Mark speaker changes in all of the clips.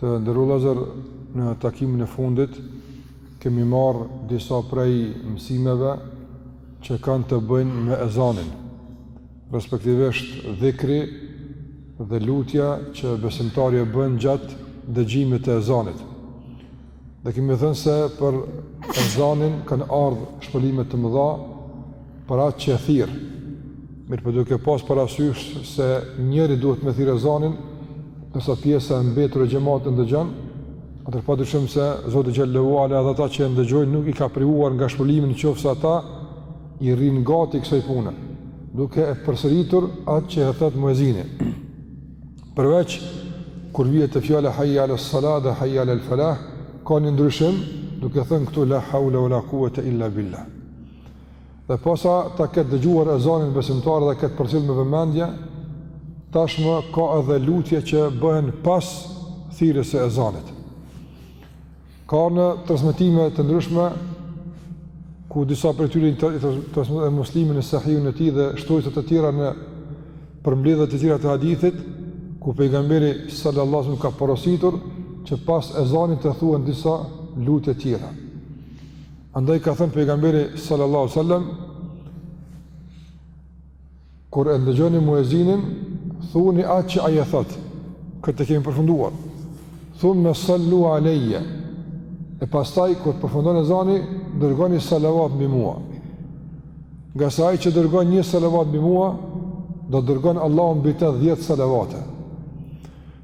Speaker 1: Të nderuar vëllezër, në takimin e fundit kemi marrë disa prej mësimeve që kanë të bëjnë me ezanin, respektivisht dhikri dhe lutja që besimtari e bën gjatë dëgjimit të ezanit. Dhe kemi thënë se për ezanin kanë ardhur shpërblime të mëdha për atë që e thirr, mirëpo duke pas parasysh se njëri duhet me thirr ezanin, ndërsa pjesa e mbetur e xhematit e ndëgjon, atëherë padyshim se Zoti Xhelle ue Ala edhe ata që e ndëgjojnë nuk i ka privuar nga shpërblimi në qoftë se ata i rrinë gati kësaj pune, duke e përsëritur atë që e thotë muezini. Përveç, kur vjen te fjala hajja alë salat dhe hajja alë falah, ka një ndryshim duke thënë këtu la haula ue la kuvete illa billah. Dhe posa ta ketë dëgjuar ezanin besimtari dhe e ketë përcjellë me vëmendje, tashmë ka edhe lutje që bëhen pas thirrjes së ezanit. Kanë transmetime të ndryshme ku disa prej tyre Muslimi në Sahihun e tij dhe shtojca të tjera në përmbledhje të tjera të hadithit ku pejgamberi sallallahu alajhi wasallam ka porositur që pas ezanit të thuhen disa lutje të tjera. Andaj ka thënë pejgamberi sallallahu alaihi wasallam kur e ndëgjoni muezinin, thoni atë që ai e thotë. Këtë e kemi përfunduar. Thumme sallu alejje. E pastaj, kur të përfundon ezani, dërgoni salavat mbi mua. Ngase ai që dërgon një salavat mbi mua, do dërgon Allahu mbi të 10 salavate.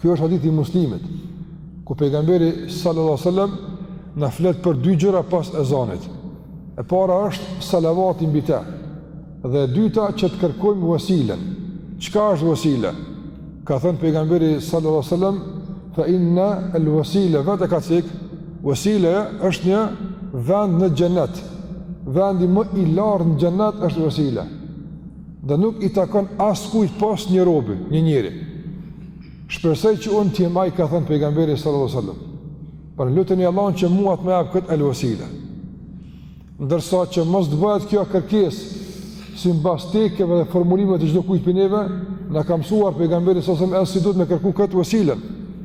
Speaker 1: Ky është hadithi i Muslimit, ku pejgamberi sallallahu alajhi wasallam na flet për dy gjëra pas ezanit. E para është salavati mbi të. Dhe e dyta që të kërkojmë vasilen. Çka është vasila? Ka thënë pejgamberi sallallahu alajhi wasallam, "Fa inna al-wasila vetë ka cek." Wasila është një vend në xhenet. Vendi më i lartë në xhenet është vasila. Dhe nuk i takon askujt pos një robi, një njeri. Shpresoj që unë t'jem ai ka thënë pejgamberi sallallahu sallam. Pra luteni Allahun që mua të ma japë këtë el-vesile. Ndërsa që mos të bëhet kjo kërkesë simbas tekeve dhe formulimeve të çdokujt prej neve, na ka mësuar pejgamberi sallallahu sallam edhe si duhet me kërku këtë vesilen.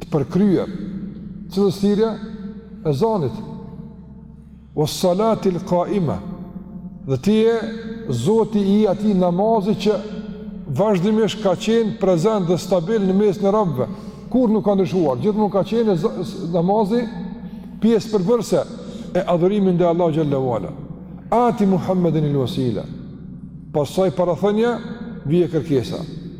Speaker 1: të përkryer cilës thirrje ezanit ues-salatil qaima dhe ti je zoti i atij namazi që vazhdimisht ka qenë prezent dhe stabil në mesin e robëve kurrë nuk ka ndryshuar gjithmonë ka qenë namazi pjesë përbërëse e adhurimit ndaj Allahut Xhelle ue Ala ati Muhammedin il-Wasila pas asaj parathënie vjen kërkesa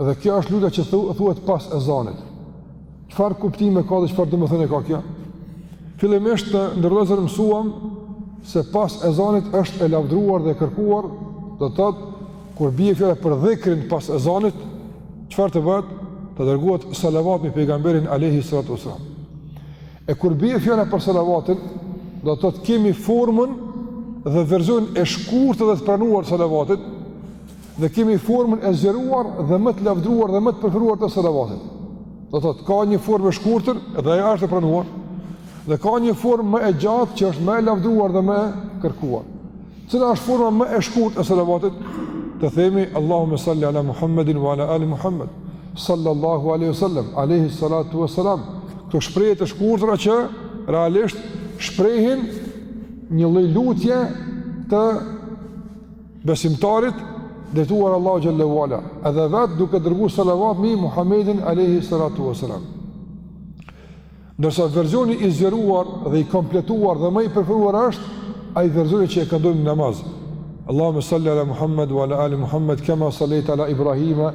Speaker 1: Dhe kjo është lutja që thuhet pas ezanit. Çfarë kuptime ka dhe çfarë domethënie ka kjo? Fillimisht të nderuar vëllezër mësuam se pas ezanit është e lavdruar dhe e kërkuar, do të thotë kur bie fjala për dhikrin pas ezanit, çfarë të bëhet? Të dërgohet salavat mbi pejgamberin alayhi salatu wasallam. E kur bie fjala për salavatin, do të thotë kemi formën dhe versionin e shkurtër dhe të pranuar salavatit, dhe kemi formën e zgjeruar dhe më të lavdruar dhe më të preferuar të salavatit. Do thotë ka një formë e shkurtër dhe ajo është e pranuar dhe ka një formë më e gjatë që është më e lavdruar dhe më e kërkuar. Cila është forma më e shkurtë e salavatit? Të themi Allahumma salli ala Muhammedin wa ala ali Muhammed sallallahu alaihi wasallam alaihi salatu wassalam. Këto shprehje të shkurtra që realisht shprehin një lloj lutje të besimtarit drejtuar Allahut xhelle ue ala, edhe vet duke dërguar salavat mbi Muhamedin alayhi salatu wasalam. Ndërsa versioni i zgjeruar dhe i kompletuar dhe më i preferuar është ai versioni që e këndojmë në namaz. Allahumma salli ala Muhammad wa ala ali Muhammad kama sallaita ala Ibrahima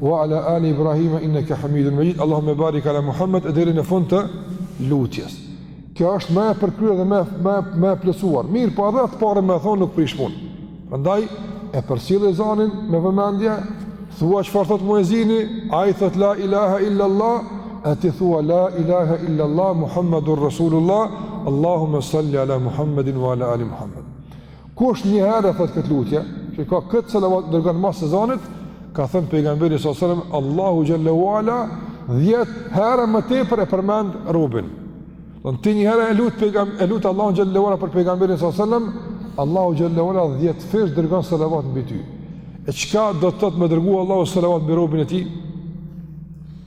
Speaker 1: wa ala ali Ibrahima innaka Hamidun Majid. Allahumma barik ala Muhammad deri në fund të lutjes. Kjo është më e përkryer dhe më më më e plotësuar. Mirëpo edhe të parën me e thonë nuk prish punë. Prandaj e përcjell ezanin me vëmendje, thua çfarë thot muezini, ai thot la ilaha illa allah, e ti thua la ilaha illa allah muhammedur rasulullah, allahumma salli ala muhammedin wa ala ali muhammed. Kush një herë e thot këtë lutje, që ka këtë selavat dërgon mas ezanit, ka thënë pejgamberi sallallahu alajhi wasallam, Allahu xhelle ue ala 10 herë më tepër e përmend robin. Do thotë ti një herë e lut pejgam e lut Allahu xhelle ue ala për pejgamberin sallallahu alajhi wasallam, Allahu xhelle ue ala 10-fish dërgon selavat mbi ty. E çka do të thotë me dërgu Allahu selavat mbi robin e tij?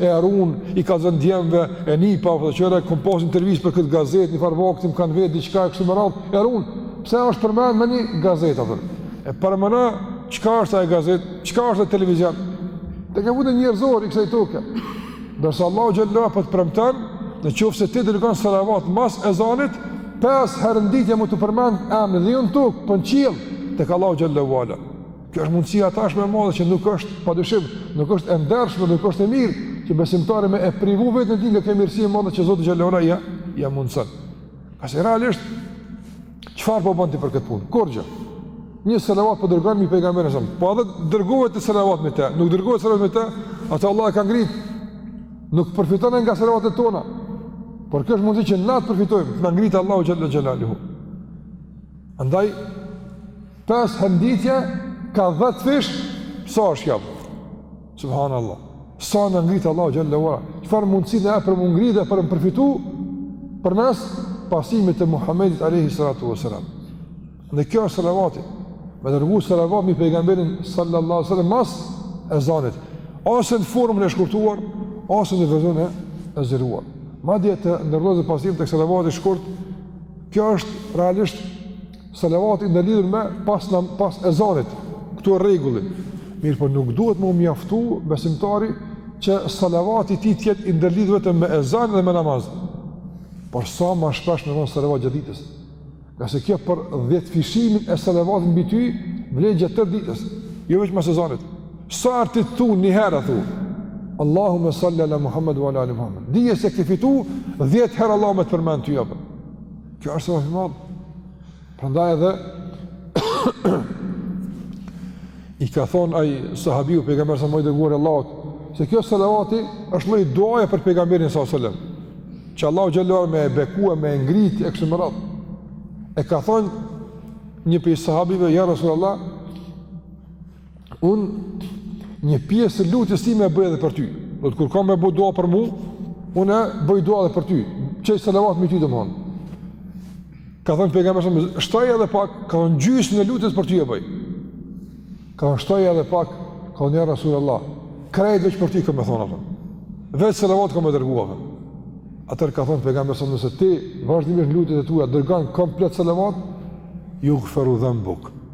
Speaker 1: e run, i kallëzon djemve, e nipa, dhe tjera, kom pas intervistë për këtë gazetë, njëfarë vakti m'kanë vetë diçka e kështu me radhë, e run, pse është përmend në një gazetë, atëherë. E paramendo, çka është gazetë, çka është televizion, tek e fundit njerëzor i kësaj toke, ndërsa Allahu xhelle ue ala po të premton, në qoftë se ti dërgon salavat mas ezanit, pes herë në ditë me t'u përmend emni, dhe jo në tokë, por po në qiell, tek Allahu xhelle ue ala Kjo është mundësi aq shumë e madhe që nuk është, pa dyshim, nuk është e ndershme, nuk është e mirë, që besimtari me e privu veten e tij nga kjo mirësi e madhe që Zoti xhelle ue ala ja, ja mundëson. Ngase realisht, çfarë po bën ti për këtë punë? Kurgjë. Një selavat po dërgon mbi pejgamberin alejhi selam. Po edhe dërgon ti selavat mbi te, nuk dërgon ti selavat mbi te, atë Allahu e ka ngritë. Nuk përfiton nga selavatet tona. Por kjo është mundësi që na të përfitojmë, na ngritë Allahu xhelle ue ala. Andaj, Pesë hemd-et je ka dhjetëfish, sa është kjo? Subhanallah. Sa na ngrit Allahu xhelle ve ala? Çfarë mundësi na jep për m'u ngritë dhe për me përfitu përmes pasimit të Muhammedit alejhi salatu ves-selam. Dhe kjo është salavati. Me dërgu salavat mbi pejgamberin sallallahu sallam mas ezanit. Ose në formën e shkurtuar, ose në versionin e zgjeruar. Madje të nderuar, ky pasim tek salavati shkurt, kjo është realisht Salavat i ndërlidhur me pas, nam, pas ezanit, këtu është rregulli. Mirëpo nuk duhet m'u mjaftu besimtari që salavati i tij të jetë i ndërlidhur vetëm me ezan dhe me namaz. Por sa ma shpesh me thënë salavat gjatë ditës. Ngase kjo për dhjetëfishimin e salavatit mbi ty, vlen gjatë tërë ditës. Jo veç mas ezanit. Sa herë ti të thush një herë, thu. Allahume salli ala Muhammed wa ala ali Muhammed. Dije se ke fitu dhjetë herë Allahu me të përmend ty, apër. Kjo është sevap i madh. Prandaj edhe i ka thon ai sahabiu pejgamberit: O i dërguar i Allahut, se kjo selavati është lloj duaje për pejgamberin alejhi selam. Që Allahu xhallahu me e bekua me e ngrit e kështu me radhë. E ka thon një prej sahabive ja Rasulullah Unë një pjesë të lutjes time e bëj edhe për ty. Domethënë kur kam me bëjë dua për mu, unë bëjë dua edhe për ty. Çoj salavat mbi ty domethënë. Ka thënë pejgamberi a.s. shtoj edhe pak, ka thënë gjysmën e lutjes për ty e bëj. Ka thënë shtoj edhe pak, ka thënë ja Rasulullah, krejt veç për ty kam thënë atë. Veç selavat kam dërguar. Atëherë ka thënë pejgamberi: nëse ti vazhdimisht n'lutjet e tua dërgon komplet selavat, jugfaru dhenbuk.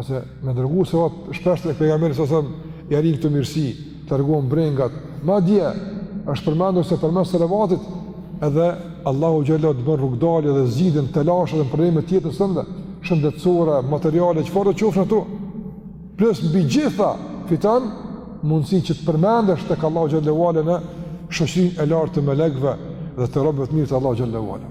Speaker 1: Ose me dërgu selavat shpesh tek pejgamberi a.s. i arrin këto mirësi, t'largohen brengat. Madje është përmendur se përmes salavatit edhe Allahu xhallahu të bën rrugdalje dhe zgjidhen telashet dhe problemet e jetës tënde, shëndetësore, materiale, çfarë të qofshin ato. Plus mbi të gjitha fiton mundësin që të përmendesh tek Allahu xhelle ve ala në shoqërinë e lartë të melekëve dhe të robëve të mirë të Allahut xhelle ve ala.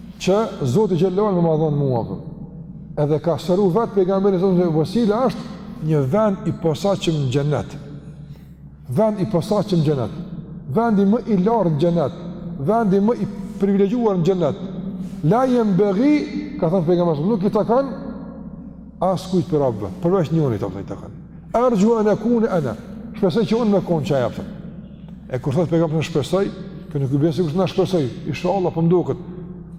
Speaker 1: Që Zoti xhallahu me ma dhonë mua. Edhe ka sqaru vetë pejgamberi a.s. se Vesilja është një vend i posaçëm në xhenet. Vend i posaçëm në xhenet. Vendi më i lartë në xhenet, vendi më i privilegjuar në xhenet. La jenbegi, ka thënë pejgamberi, nuk i takon askujt prej robëve, përveç njërit i takon. Erxhu en ekune ene. Shpresoj që unë me konë ai, aftë. E kur thot pejgamberi a.s. shpresoj, kjo nuk i bjen sikur te na shpresoj. Inshallah po mduket.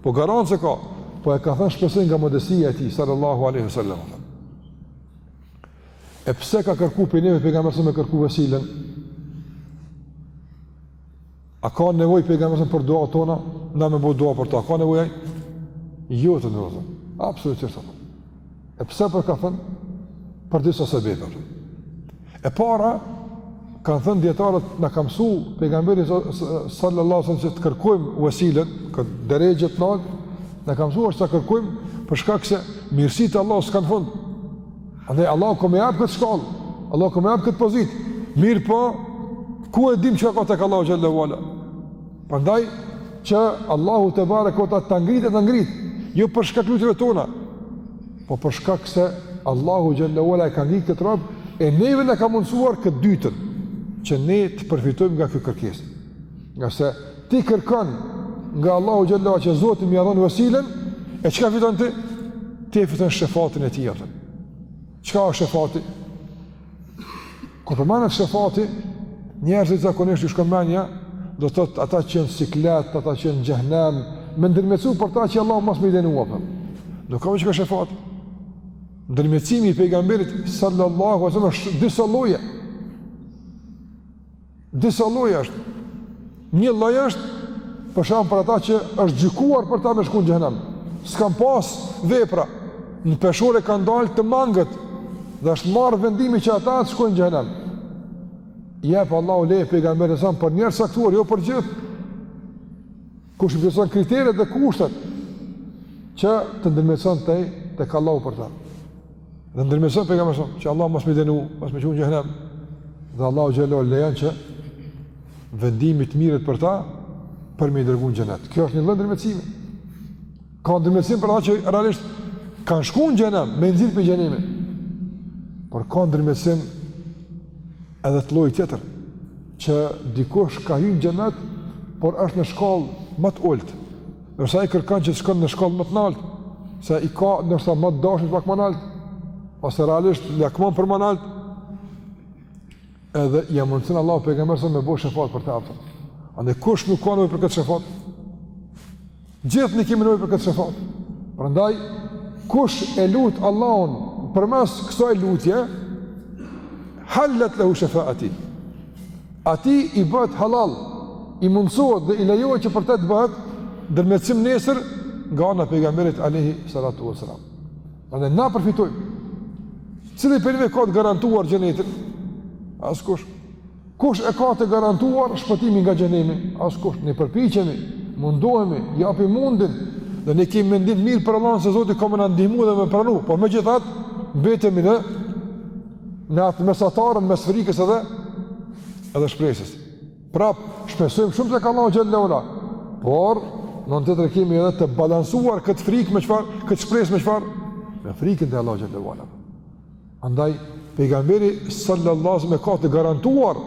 Speaker 1: Po garancë ka. Po e ka thënë shpresoj nga modestia e tij sallallahu alaihi wasallam. E pse ka kërku prej neve pejgamberi me kërku vesilen? A ka nevoj pejgamberi për dua tona? Na me bo dua për ta. Ka nevoj ai? Jo të nderuar. Absolutisht të nderuar. E pse për e ka thënë? Për disa sebebe. E para, kanë thënë dijetarët na ka mësu pejgamberi sallallahu alejhi ve selem se të kërkojmë vesilen, këtë derexhe të naltë, na ka mësu është ta kërkojmë, për shkak se mirësit e Allahut s'kanë fund. Andaj, Allahu ka me ia jap këtë shkallë, Allahu ka me ia jap këtë pozitë, mirëpo, ku e dim çka ka tek Allahu xhele ve ala? Prandaj që Allahu tebareke ve teala ta ngritë ta ngritë, jo për shkak lutjeve tona, po për shkak se Allahu xhele ve ala e ka ngritë këtë rob e neve na ka mundësuar këtë të dytën që ne të përfitojmë nga kjo kërkesë. Ngase ti kërkon nga Allahu xhele ve ala që Zoti me ia dhon vesilen, e çka fiton ti? Ti e fiton shefatin e tij atë. Çka është shefati? Kur përmendet shefati njerëzit zakonisht u shkon mendja, do të thotë ata që janë në siklet, ata që janë në xhehenem, me ndërmjetësu për ta që Allahu mos me i dënu, po. Nuk ka veç ky shefati. Ndërmjetësimi i pejgamberit sallallahu alejhi ve selem është disa lloje. Disa lloje është. Një lloj është për shembull për ata që është gjykuar për ta me shku n'xhehenem. S'kan pas vepra. Në peshore kanë dalë të mangët dhe është marrë vendimi që ata të shkojnë n'xhehenem. I jep Allahu leje pejgamberit a.s. për njerëz të caktuar, jo për gjithë. Kush i plotëson kriteret dhe kushtet që të ndërmjetëson tek Allahu për ta. Dhe ndërmjetëson pejgamberi a.s., që Allahu mos me i dënu, mos me çu n'xhehenem, dhe Allahu xhele ve ala lejan që vendimi të merret për ta, për me i dërgu në xhenet. Kjo është një lloj ndërmjetësimi. Ka ndërmjetësim për ata që realisht kanë shku në xhehenem, me i nxjerr prej xhehenemi. Por ka ndërmjetësim edhe të lloj tjetër, që dikush ka hy n'xhenet, por është në shkallë ma të ultë. Ndërsa ai kërkon që të shkon në shkallë ma të naltë, se i ka njerëzit ma të dashun pak ma nalt, ose realisht lakmon për ma nalt, edhe ia mundëson Allahu pejgamberit a.s. me bo shefat për ta. Andaj kush nuk ka nevojë për këtë shefat? Gjithë ne kemi nevojë për këtë shefat. Prandaj, kush e lut Allahun përmes kësaj lutje, Hallat lehu shafa'ati. Atij i bëhet hallall, i mundësohet dhe i lejohet që për të të bëhet ndërmjetësim nesër nga ana e pejgamberit alejhi salatu ve selam. Edhe na përfitojmë. Cili prej neve e ka të garantuar xhenetin? Askush. Kush e ka të garantuar shpëtimin nga xhehenemi? Askush. Ne përpiqemi, mundohemi, japim mundin dhe ne kemi mendim të mirë për Allahun se Zoti ka me na ndihmu dhe me pranu. Por megjithatë, mbetemi në në atë mesataren mes frikës edhe edhe shpresës. Prap, shpresojmë shumë te Allahu xhel-le ve ala, por ne duhet të kemi edhe të balansuar këtë frikë me çfarë, këtë shpresë me çfarë, me frikën te Allahu xhel-le ve ala. Andaj, pejgamberi sallallahu e ka të garantuar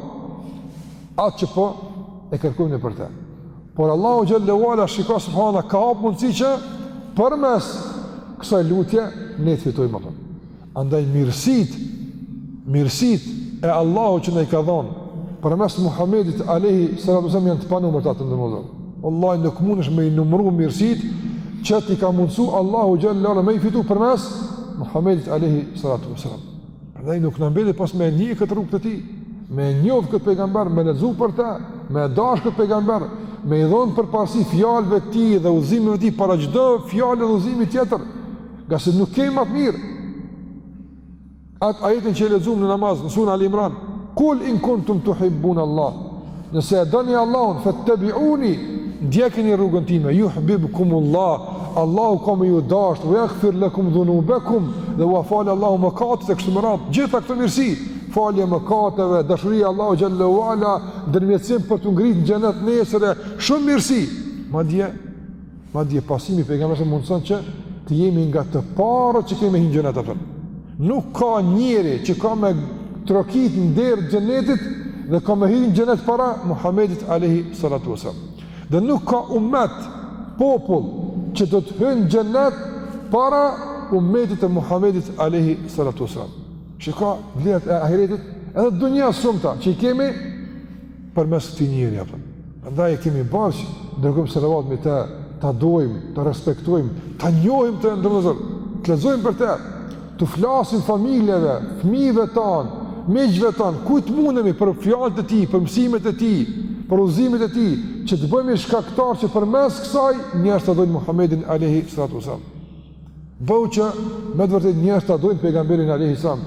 Speaker 1: atë që po e kërkojmë ne për te. Por Allahu xhel-le ve ala shiko subhana ka hapë mundësi që përmes kësaj lutje ne të fitojmë atë. Andaj mirësitë, mirësitë e Allahut që na i ka dhënë përmes Muhamedit alayhi salatu wasallam janë të panumërta të nderuar. Wallahi nuk mundesh me i numëruar mirësitë që t'i ka mundsu Allahu xhel-le ve ala me i fitu përmes Muhamedit alayhi salatu wasallam. Andaj nuk na mbetet pos me ndjek këtë rrugë të tij, me njoh këtë pejgamber, me lexu për të, me dash këtë pejgamber, me i dhon përparësi fjalëve të tij dhe udhëzimeve të tij para çdo fjale dhe udhëzimi tjetër. Ngase nuk kemi më të mirë. Atë ajetin që e lexuam në namaz, në sura Al-Imran, "Kul in kuntum tuhibbun Allah." Nëse e doni Allahun, fattabi'uni, ndiqeni rrugën time, yuhibbukumullah. Allahu ka me ju dashtë, wa yaghfir lakum dhunubakum, dhe ua fal Allahu mëkatet e kështu me radhë. Gjitha këto mirësi, falje e mëkateve, dashuria e Allahut xhel-le ve ala, ndërmjetësim për t'u ngritur në xhenet nesër, shumë mirësi. Madje Madje pasimi i pejgamberit na mundson që të jemi nga të parët që kemi me hy në xhenet. Nuk ka njeri që ka me trokit në derë të xhenetit dhe ka me hyrë në xhenet para Muhammedit Alejhi Salatu Vesselam. Dhe nuk ka umet, popull, që do të hyjë në xhenet para umetit të Muhammedit Alejhi Salatu Vesselam. Çka vlerat e ahiretit edhe dunjasë, të shumta që i kemi përmes këtij njeriu, apo. Prandaj e kemi borxh të dërgojmë salavat mbi të, ta dojmë, ta respektojmë, ta njohim të nderuar, të lexojmë për të, t'u flasim familjeve, fëmijëve tanë, miqve tanë, kujt të mundemi për fjalët e tij, për mësimet e tij, për udhëzimet e tij, që të bëhemi shkaktarë që përmes kësaj njerëzit ta dojnë Muhamedin alayhi salatu wasallam. Bëhu që me të vërtetë njerëzit ta dojnë pejgamberin alayhi salam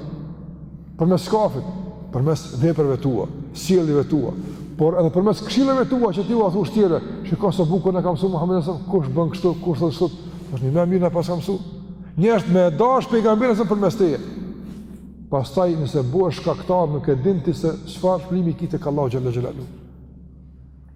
Speaker 1: përmes kafit, përmes veprave tua, sjelljeve tua, por edhe përmes këshilleve tua që ti ua thush tjerëve, shiko sa bukur na ka mësuar Muhamedi sa kush bën kështu, kush thotë kështu, është një e mirë na pas ka mësuar. Njerëzit me e dash pejgamberin sa përmes teje. Pastaj nëse bëhesh shkaktar, nuk e din ti se çfarë shpërblimi ki tek Allahu xhel-le xhelaluhu.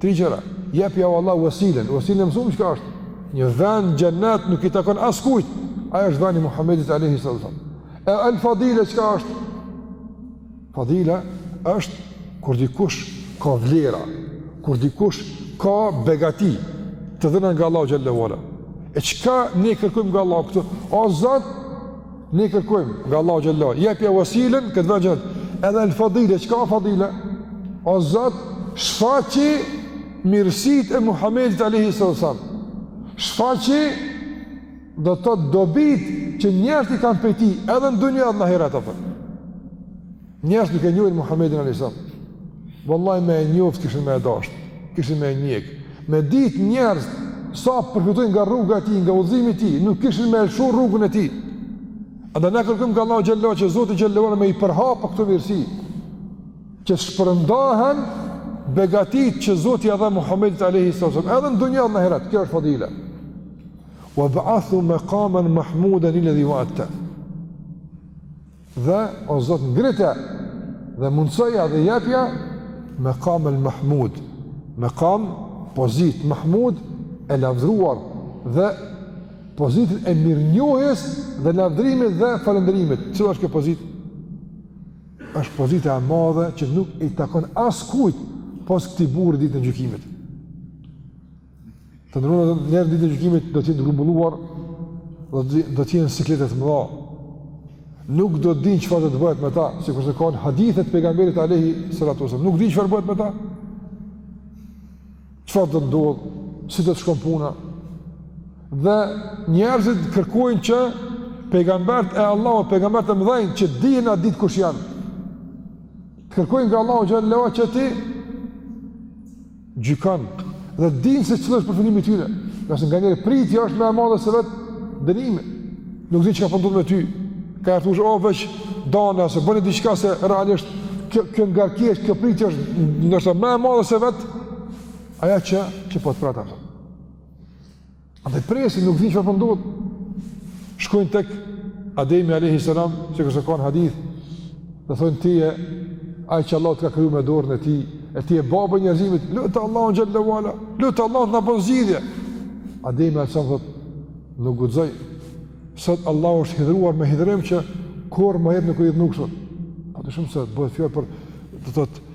Speaker 1: Tri gjëra, jepja o Allah uesilen, uesilen e mësum çka është, një vend në xhenet nuk i takon askujt, ai është vendi i Muhammedit Alejhi Sallam. E al fadile çka është? Fadile është kur dikush ka vlera, kur dikush ka begati të dhëna nga Allahu xhel-le ve ala. E çka ne kërkojmë nga Allahu këtu? O Zot, Ne kërkojmë nga Allahu xhallahu, jepja wasilën këtë vend xhenet. Edhe el fadile, çka fadile? O Zot, shfaqi mirësitë e Muhamedit alayhi sallam. Shfaqi ato dobitë që njerëzit kanë prej tij edhe në dunja edhe në ahiret apo. Njerëzit nuk e njohin Muhamedin alayhis salam, vallahi me e njoft kishin me e dash, kishin me e njek. Me ditë njerëzit sa përfitojnë nga rruga e tij, nga udhëzimi i tij, nuk kishin me e lëshu rrugën e tij. Edhe na kërkojmë nga Allahu xhallahu që Zoti xhallahu me i përhap këto mirësi, që shpërndahen begatitë që Zoti ia dha Muhamedit alayhis salam, edhe në dunja edhe në ahiret, kjo është fadila. Wa ba'athu maqaman mahmudan alladhi wa'adtah. Dhe, o Zot, ngrite dhe mundësoja dhe jepja mekam el Mahmud, mekam pozitë Mahmud e lavdruar dhe pozitën e mirënjohjes dhe lavdërimit dhe falënderimit. Çka është kjo pozitë? Është pozita e madhe që nuk i takon askujt pos këtij burri ditën e gjykimit. Të nderuar, njerëzit ditën e gjykimit do t'jenë të grumbulluar dhe do t'jenë në siklete të mëdha. Nuk do t'dinë çfarë do të bëhet me ta, sikurse ka në hadithe të pejgamberit alejhi salatu wasalam. Nuk dinë çfarë do të bëhet me ta. Çfarë do të ndodhë, si do të shkon puna. Dhe njerëzit kërkojnë që pejgamberët e Allahut, pejgamberët e mëdhenj, që dihin atë ditë kush janë. Të kërkojnë nga Allahu xhallahu që t'i gjykon dhe dinë se cili është përfundimi i tyre. Ngase nganjëherë pritja është më e madhe se vetë dënimi. Nuk di çka po ndodh me ty. Ka që thonë, "Oh, veç dënona ose bëni diçka se realisht kjo kjo ngarkesë, kjo, kjo pritje është ndoshta më e madhe se vetë ajo që që po të pret." Edhe presin, nuk dinë çka po ndodh. Shkojnë tek Ademi alayhi salam, sikurse ka në hadith, dhe thonë ti je ai që Allahu të ka kriju me dorën e tij, e ti je baba i njerëzimit, lute Allahun xhallahu ala, lute Allahun të na bën zgjidhje. Ademi alayhi salam thotë, nuk guxoj. Sot Allahu është hidhëruar me hidhërim që kurrë më herë nuk u idhnu si sot. Pa dyshim se bëhet fjalë për do thotë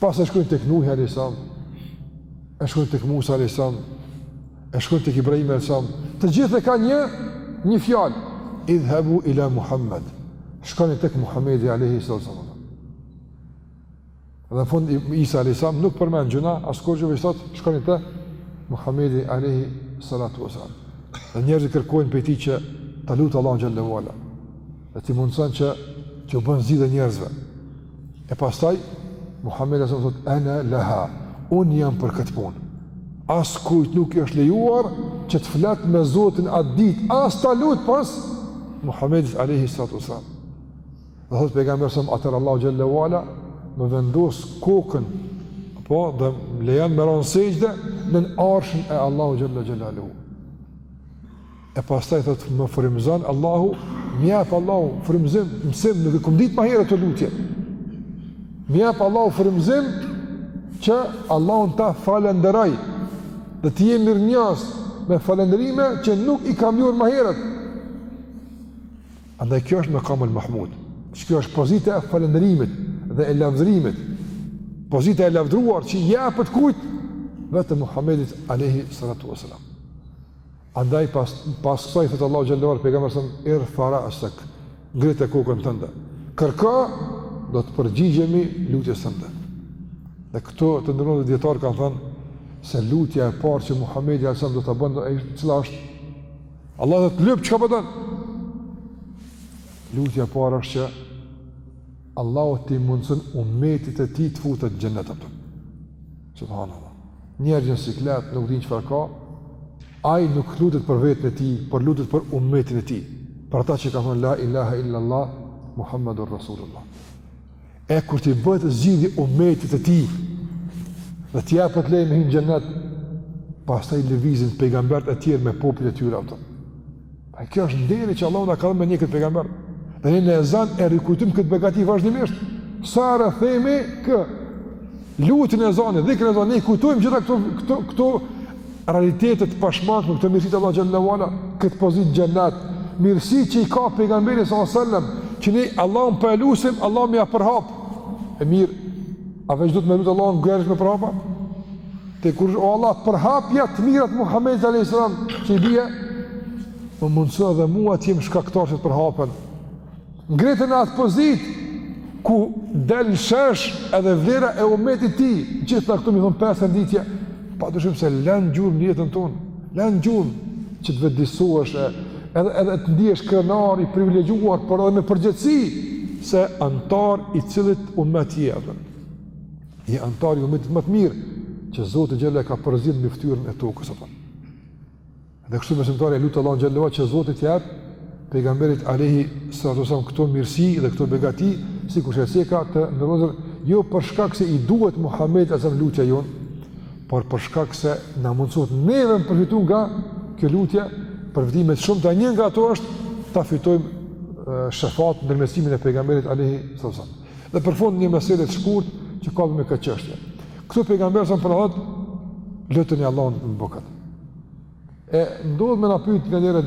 Speaker 1: Pas e shkojnë tek Nuhi alayhis salam, e shkojnë tek Musa alayhis salam, e shkojnë tek Ibrahimi alayhis salam. Të gjithë e kanë një një fjalë, idhhabu ila Muhammad. Shkoni tek Muhamedi alayhis salam. Dhe në fund Isa alayhis salam nuk përmend gjunah askurgjë, veç thotë shkoni te Muhamedi alayhi salatu wasalam. Dhe njerëzit kërkojnë prej tij që ta lutë Allahu xhallahu ala. dhe t'i mundëson që t'ju bën zgjidhje njerëzve. E pastaj, Muhammedi alejhi selam thotë, ene leha, unë jam për këtë punë. Askujt nuk i është lejuar që të flet me Zotin atë ditë, as ta lutë pos Muhammedit alejhi salatu ve selam. Dhe thotë pejgamberi alejhi selam, atëherë Allahu xhel-le ve ala, më vendos kokën, apo, dhe lejon me ra në sexhde, nën arshin e Allahut xhel-le ve ala. E pastaj thotë më frymëzon Allahu, më jap Allahu frymëzim, mësim nuk i kam ditë më herët ato lutje. Më jap Allahu frymëzim që Allahun ta falënderoj. Dhe të jem mirënjohës me falënderime që nuk i kam njohur më herët. Andaj kjo është mekamul Mahmud. Që kjo është pozita e falënderimit dhe e lavdërimit. Pozita e lavdëruar që i jepet kujt veç Muhammedit alejhi salatu ve selam. Andaj pas pas kësaj thotë Allahu xhel-le ve ala pejgamberit irfa rasek ngrite kokën tënde. Kërko do të përgjigjemi lutjes tënde. Dhe këtu të nderuar dijetarët kanë thënë se lutja e parë që Muhamedi alejhi selam do ta bën cila është Allahu thotë lyp çka po don. Lutja e parë është që Allahu t'i mundëson umetit e tij të futet në xhenet apëtëm. Subhanallah. Njerëzit në siklet, nuk din çfarë ka, ai nuk lutet për veten e tij, por lutet për umetin e tij. Për ata që kanë thonë La ilaha illa Allah, Muhammedun Rasulullah. E kur t'i bëhet zgjidhje umetit e tij, dhe t'i jepet leje me hi në xhenet, pastaj lëvizin pejgamberët e tjerë me popujt e tyre apëtëm. E kjo është nderi që Allahu na ka dhënë me një këtë pejgamber. Dhe ne në ezan e rikujtojmë këtë begati vazhdimisht. Sa herë themi këtë lutjen e ezanit, dhikrin e ezanit, ne i kujtojmë gjitha këto këto këto realitete të pashmangshme këto mirësi të Allahut xhel-le ve ala, këtë pozitë xhenet, mirësi që i ka pejgamberi sallallahu alejhi ve selem, që ne Allahun po e lutim, Allahu me ia përhap. E mirë, a veç duhet me lut Allahun gjerë me përhap a? Te kur o Allah përhapja të mirat Muhammedit a.s. që i bie, më mundëso edhe mua të jem shkaktar që të përhapen. Ngrite në atë pozitë, ku del në shesh edhe vlera e umetit tij, gjithë ne këto me i thonë pesë në ditë, pa dyshim se len gjurmë në jetën tonë, len gjurmë që të vetëdijesohesh edhe, edhe të ndihesh krenar i privilegjuar, por edhe me përgjegjësi se anëtar i cilit umet je ti. Je anëtar i umetit më të mirë që Zoti xhalla ka përzgjedh mbi fytyrën e tokës apo. Dhe kështu besimtari e lut Allahun xhalla që Zoti t'i jap pejgamberit alayhi salatu wasallam këto mirësi dhe këto begati sikur se se ka të nderuar vëllezër jo për shkak se i duhet Muhamedit alayhi salam lutja jon, por për shkak se na mundësohet neve me përfitu nga kjo lutje, përfitimet e shumta, një nga ato është ta fitojmë shefatin, ndërmjetësimin e pejgamberit alayhi salam. Dhe për fund një meselë të shkurt që ka me këtë çështje. Këtu pejgamberi alayhi salam po thot lutni Allahun në bokat. E ndodh me na pyet nganjëherë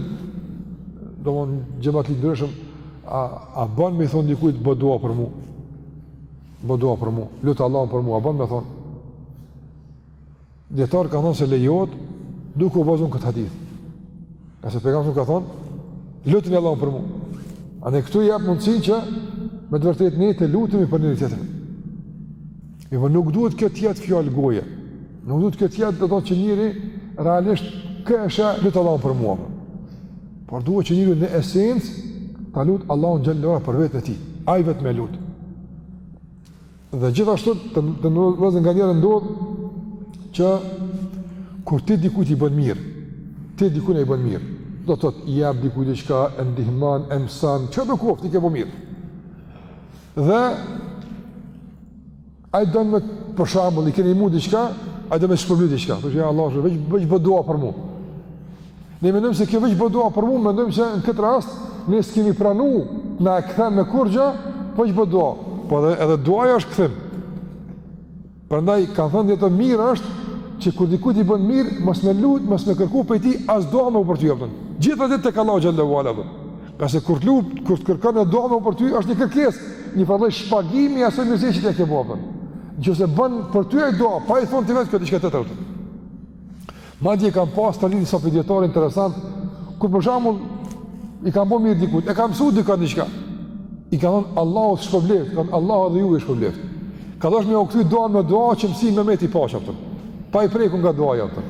Speaker 1: domethon xhemati i ndryshëm a a bën me i thon dikujt bë dua për mua. Bë dua për mua. Lut Allahun për mua, a bën me thon. Dijetarët kan thonë se lejohet duke u bazu në këtë hadith. Ngase pejgamberi alayhi salam ka thonë, lutni Allahun për mu. A ne këtu jep mundësinë që me të vërtet ne të lutemi për njëri tjetrin. Mirëpo nuk duhet kjo t'jetë fjalë goje. Nuk duhet kjo t'jetë do të thotë që njeri realisht kështu lute Allahun për mua. Por duhet që njeri në esencë ta lutë Allahun xhalla ala për veten e tij. Ai vetë me e lut. Dhe gjithashtu të nderuar nganjëherë ndodh që kur ti dikujt i bën mirë, ti dikujt i bën mirë. Do thotë i jap dikujt diçka, e ndihmon, e mëson, çkado koftë, i ke bën mirë. Dhe ai don me për shembull i ke ndihmu diçka, ai don me shpërbly diçka. Thotë jo vallahi, veç veç bë dua për mua. Ne mendojmë se kjo veç bë dua për mua, mendojmë se në këtë rast ne s'kemi pranu, na e kthen me kurrgjë, po veç bë dua. Po edhe edhe duaja është kthim. Prandaj kan thënë dijetarët mirë është që kur dikujt i bën mirë, mos me lut, mos me kërku prej tij as dua me bo për ty, apton. Gjithë ato tek Allahu xhallahu ala. Ngase kur të lut, kur të kërkon edhe dua me bo për ty është një kërkesë, një farë shpagimi asaj mirësie që ti ke bo, apton. Nëse bën për ty ai dua, pa i thon ti vetë kjo diçka tjetër. Madje ka pas disa prej dijetarëve interesant, kur për shembull i kan bo mirë dikujt, e kan msu dikon diçka, i ka thonë Allahu të shpërbleft, ka thonë Allahu edhe ju u shpërbleft. Ka dasht me ia kthy duan me dua që mësimi me mbet i pastër, apton. Pa i prekur nga duaja, apton.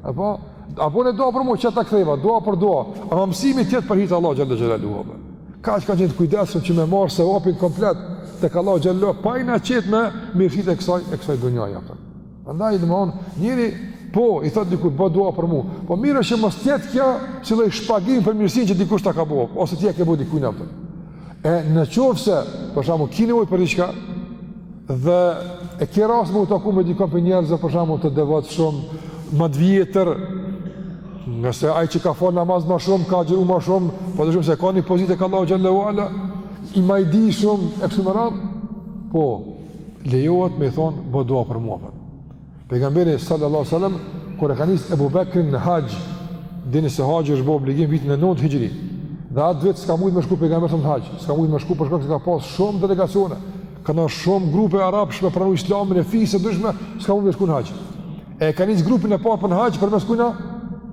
Speaker 1: E pra, a bone dua për mu, qe ta ktheva, dua për dua. Ama mësimi t'jetë për hir të Allahut xhalla xhalaluhu. Kaq kan qenë të kujdesshëm që me marrë sevapin komplet tek Allahu xhalla, pa i na qetë me mirësit e kësaj, e kësaj dunjaje, apton. Prandaj domethonë, njeri, po, i thot dikujt, bë dua për mu, po mirë është që mos t'jetë kjo si lloj shpagim për mirësin që dikush ta ka bo, ose ti ia ke bo dikujna, apton. E në qoftë se, për shembull, ki nevoj për diçka, dhe e ke rast me u taku me dikon prej njerëzve, për shembull, të devotshëm, më të vjetër, ose ai që ka fal namaz më shumë, ka agjëru më shumë, padyshim se ka një pozitë tek Allahu xhallahu ala, ai ma i dijshëm, e kështu me radhë, po, lejohet me i thonë bo dua për mua për. Pegamberi sallallahu sallam, kur e ka nisë Ebu Bekrin në haxh, dini se haxhi është bo obligim vitin e nëndë hixhri, dhe atë vit s'ka mujtë me shku pegamberi sallallahu në haxh, s'ka mujtë me shku për shkak se ka pasë shumë delegacione, kanë shumë grupe arabësh me pranu islamin e fise e ndryshme, s'ka mujtë me shku në haxh. E ka nisë grupin e parë për në haxh përmes kujna?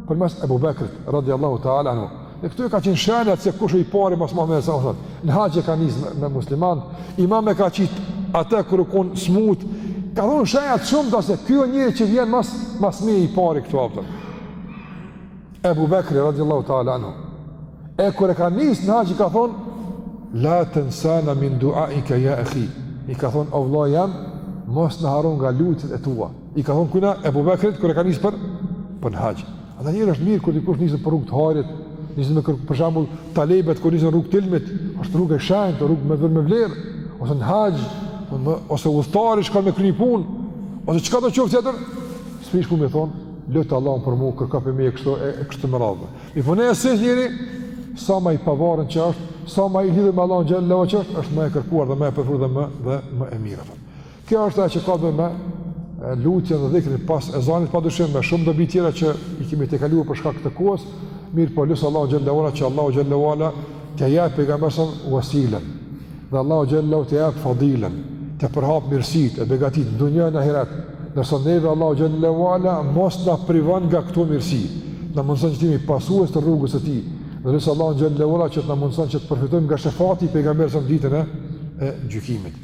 Speaker 1: Përmes Ebu Bekrit, radiallahu ta'ala anhu. E këtu e ka qenë shenjat se kush është i pari pas Muhamedit sallallahu alaihi wasallam. Në haxh e ka nis me, me musliman, imam e ka qit atë kur u kon smut. Ka dhënë shenjat e shumta se ky është njeri që vjen mas mas me i pari këtu apo. Ebu Bekri radhiyallahu ta'ala anhu. E kur e ka nis në haxh i ka thon la tansana min du'aika ya akhi. I ka thon o vëlla jam mos na harron nga lutjet e tua. I ka thon kujna Ebu Bekrit kur e ka nis për për në haxh. Atëherë është mirë kur dikush nisen për rrugë të hajrit, nisen me kër për shembull talebet kur nisen rrugë të ilmit, është rrugë e shenjtë, rrugë me nderë me vlerë, ose në haxh, në, ose udhëtari shkon me kry punë, ose çka të qoftë tjetër, s'prish punë me thonë, lute Allahun për mu, kërko për mu e kështu, e, e kështu me radhë. Mirëpo në esencë njeri, sa ma i pavarën që është, sa ma i lidhë me Allahun xhelle, është, është më e kërkuar dhe më e preferuar dhe më, dhe më e mirë. Kjo është ajo që ka të bëjë me lutjen dhe dhikrin pas ezanit padyshim me shumë dobi tjera që i kemi tejkaluar për shkak të kohës, mirëpo lus Allahun xhallahu ala që Allahu xhallahu ala t'ia jap pejgamberit wasilen. Dhe Allahu xhallahu t'ia jap fadilen, t'ia përhap mirësitë e begatitë në dunja e në ahiret. Ndërsa neve Allahu xhallahu ala mos na privon nga këto mirësi. Na mundson të jemi pasues të rrugës së tij. Dhe lus Allahun xhallahu ala që të na mundson që të përfitojmë nga shefati i pejgamberit ditën e gjykimit.